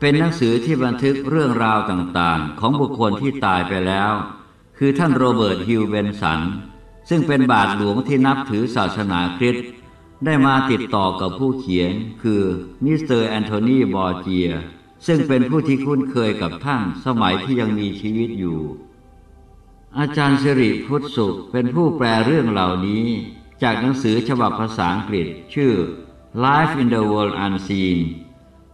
เป็นหนังสือที่บันทึกเรื่องราวต่างๆ ของบุคคลที่ตายไปแล้ว คือท่านโรเบิร์ตฮิวเบนสัน ซึ่งเป็นบาทหลวงที่นับถือศาสนาคริสต์ได้มาติดต่อกับผู้เขียนคือมิสเตอร์แอนโทนีบอร์เจีย ซึ่งเป็นผู้ที่คุ้นเคยกับท่านสมัยที่ยังมีชีวิตอยู่ อาจารย์สิริพุทธศุกร์เป็นผู้แปลเรื่องเหล่านี้ จากหนังสือฉบับภาษาอังกฤษชื่อ Life in the World Unseen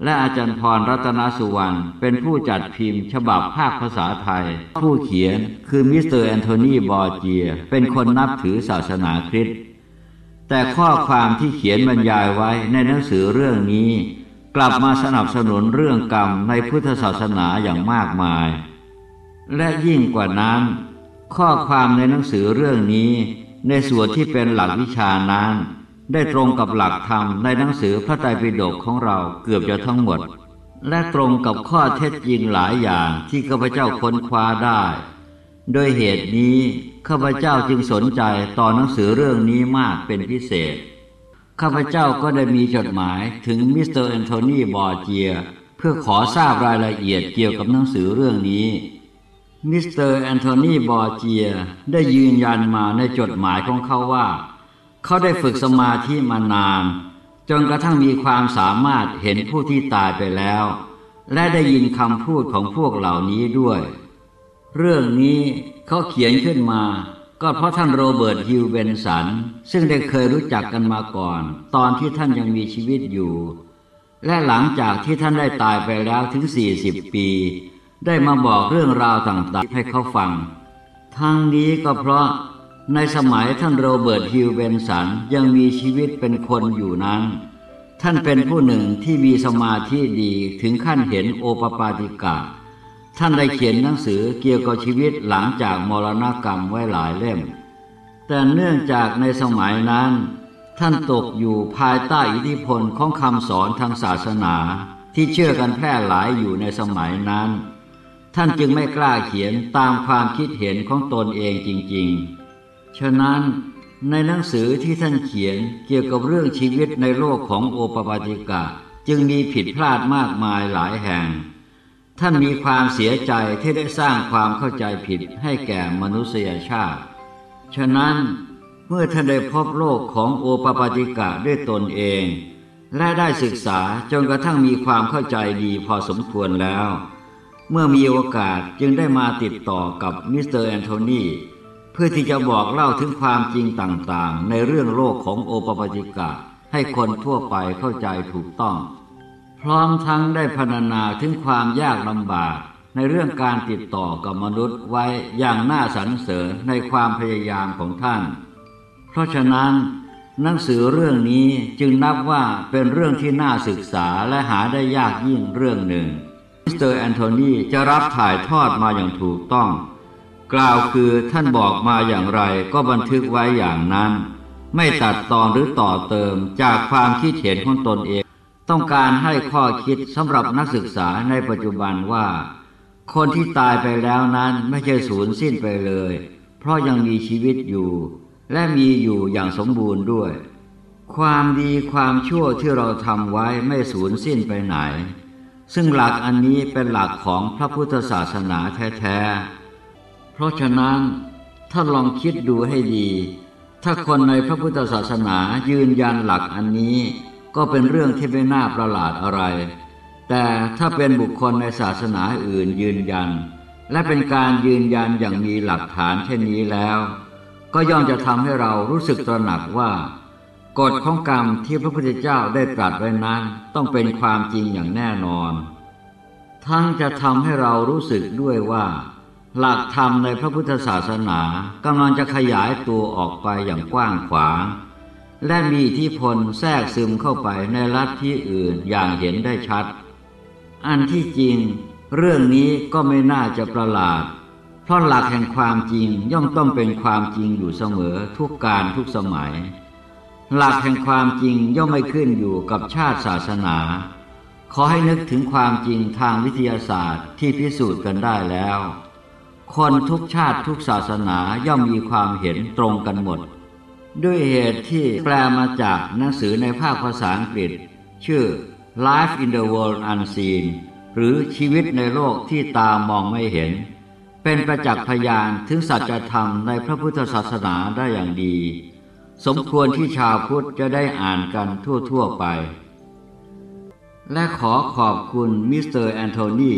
และอาจารย์พรรัตนสุวรรณเป็นผู้จัดพิมพ์ ฉบับภาคภาษาไทย ผู้เขียนคือมิสเตอร์แอนโทนีบอร์เจีย เป็นคนนับถือศาสนาคริสต์แต่ข้อความที่เขียนบรรยายไว้ในหนังสือเรื่องนี้ กลับมาสนับสนุนเรื่องกรรมในพุทธศาสนาอย่างมากมาย และยิ่งกว่านั้น ข้อความในหนังสือเรื่องนี้ ในส่วนที่เป็นหลักวิชานั้น ได้ตรงกับหลักธรรมในหนังสือพระไตรปิฎกของเราเกือบจะทั้งหมด และตรงกับข้อเท็จจริงหลายอย่างที่ข้าพเจ้าค้นคว้าได้ โดยเหตุนี้ข้าพเจ้าจึงสนใจต่อหนังสือเรื่องนี้มากเป็นพิเศษ ข้าพเจ้าก็ได้มีจดหมายถึงมิสเตอร์แอนโทนีบอร์เจียเพื่อขอทราบรายละเอียดเกี่ยวกับหนังสือเรื่องนี้มิสเตอร์แอนโทนีบอร์เจียได้ยืนยันมาในจดหมายของเขาว่า เขาได้ฝึกสมาธิมานาน จนกระทั่งมีความสามารถเห็นผู้ที่ตายไปแล้ว และได้ยินคำพูดของพวกเหล่านี้ด้วย เรื่องนี้เขาเขียนขึ้นมา ก็เพราะท่านโรเบิร์ตฮิวเบนสัน ซึ่งได้เคยรู้จักกันมาก่อน ตอนที่ท่านยังมีชีวิตอยู่ และหลังจากที่ท่านได้ตายไปแล้วถึง 40 ปี ได้มาบอกเรื่องราวต่างๆให้เขาฟัง ทั้งนี้ก็เพราะ ในสมัยท่านโรเบิร์ตฮิวเบนสันยังมีชีวิตเป็นคนอยู่นั้น ท่านเป็นผู้หนึ่งที่มีสมาธิดีถึงขั้นเห็นโอปปาติกะ ท่านได้เขียนหนังสือเกี่ยวกับชีวิตหลังจากมรณกรรมไว้หลายเล่ม แต่เนื่องจากในสมัยนั้น ท่านตกอยู่ภายใต้อิทธิพลของคำสอนทางศาสนาที่เชื่อกันแพร่หลายอยู่ในสมัยนั้น ท่านจึงไม่กล้าเขียนตามความคิดเห็นของตนเองจริง ๆ ฉะนั้นในหนังสือที่ท่านเขียนเกี่ยวกับเรื่องชีวิตในโลกของโอปปาติกะจึงมีผิดพลาดมากมายหลายแห่ง ท่านมีความเสียใจที่ได้สร้างความเข้าใจผิดให้แก่มนุษยชาติ ฉะนั้นเมื่อท่านได้พบโลกของโอปปาติกะด้วยตนเอง และได้ศึกษาจนกระทั่งมีความเข้าใจดีพอสมควรแล้ว เมื่อมีโอกาสจึงได้มาติดต่อกับมิสเตอร์แอนโทนี เพื่อที่จะบอกเล่าถึงความจริงต่างๆ ในเรื่องโลกของโอปปาติกะ ให้คนทั่วไปเข้าใจถูกต้อง พร้อมทั้งได้พรรณนาถึงความยากลำบากในเรื่องการติดต่อกับมนุษย์ไว้อย่างน่าสรรเสริญในความพยายามของท่าน เพราะฉะนั้น หนังสือเรื่องนี้จึงนับว่าเป็นเรื่องที่น่าศึกษาและหาได้ยากยิ่งเรื่องหนึ่งมิสเตอร์แอนโทนีจะรับถ่ายทอดมาอย่างถูกต้อง กล่าวคือท่านบอกมาอย่างไรก็บันทึกไว้อย่างนั้น ไม่ตัดตอนหรือต่อเติมจากความคิดเห็นของตนเอง ต้องการให้ข้อคิดสำหรับนักศึกษาในปัจจุบันว่า คนที่ตายไปแล้วนั้นไม่ใช่สูญสิ้นไปเลย เพราะยังมีชีวิตอยู่ และมีอยู่อย่างสมบูรณ์ด้วย ความดีความชั่วที่เราทำไว้ไม่สูญสิ้นไปไหน ซึ่งหลักอันนี้เป็นหลักของพระพุทธศาสนาแท้ๆ เพราะฉะนั้นถ้าลองคิดดูให้ดี ถ้าคนในพระพุทธศาสนายืนยันหลักอันนี้ ก็เป็นเรื่องที่ไม่น่าประหลาดอะไร แต่ถ้าเป็นบุคคลในศาสนาอื่นยืนยัน และเป็นการยืนยันอย่างมีหลักฐานเช่นนี้แล้ว ก็ย่อมจะทำให้เรารู้สึกตระหนักว่ากฎของกรรมที่พระพุทธเจ้าได้ตรัสไว้นั้นต้องเป็นความจริงอย่างแน่นอน ทั้งจะทำให้เรารู้สึกด้วยว่า หลักธรรมในพระพุทธศาสนากำลังจะขยายตัวออกไปอย่างกว้างขวาง และมีอิทธิพลแทรกซึมเข้าไปในลัฐทธิอื่นอย่างเห็นได้ชัด อันที่จริง เรื่องนี้ก็ไม่น่าจะประหลาด เพราะหลักแห่งความจริงย่อมต้องเป็นความจริงอยู่เสมอทุกการทุกสมัย หลักแห่งความจริงย่อมไม่ขึ้นอยู่กับชาติศาสนา ขอให้นึกถึงความจริงทางวิทยาศาสตร์ที่พิสูจน์กันได้แล้ว คนทุกชาติทุกศาสนาย่อมมีความเห็นตรงกันหมด ด้วยเหตุที่แปลมาจากหนังสือในภาคภาษาอังกฤษ ชื่อ Life in the World Unseen หรือชีวิตในโลกที่ตามองไม่เห็น เป็นประจักษ์พยานถึงสัจธรรมในพระพุทธศาสนาได้อย่างดี สมควรที่ชาวพุทธจะได้อ่านกันทั่วๆไป และขอขอบคุณมิสเตอร์แอนโทนี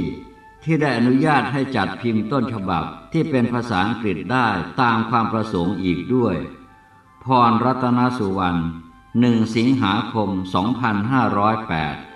ที่ได้อนุญาตให้จัดพิมพ์ต้นฉบับที่เป็นภาษาอังกฤษได้ตามความประสงค์อีกด้วย พรรัตนสุวรรณ 1 สิงหาคม 2508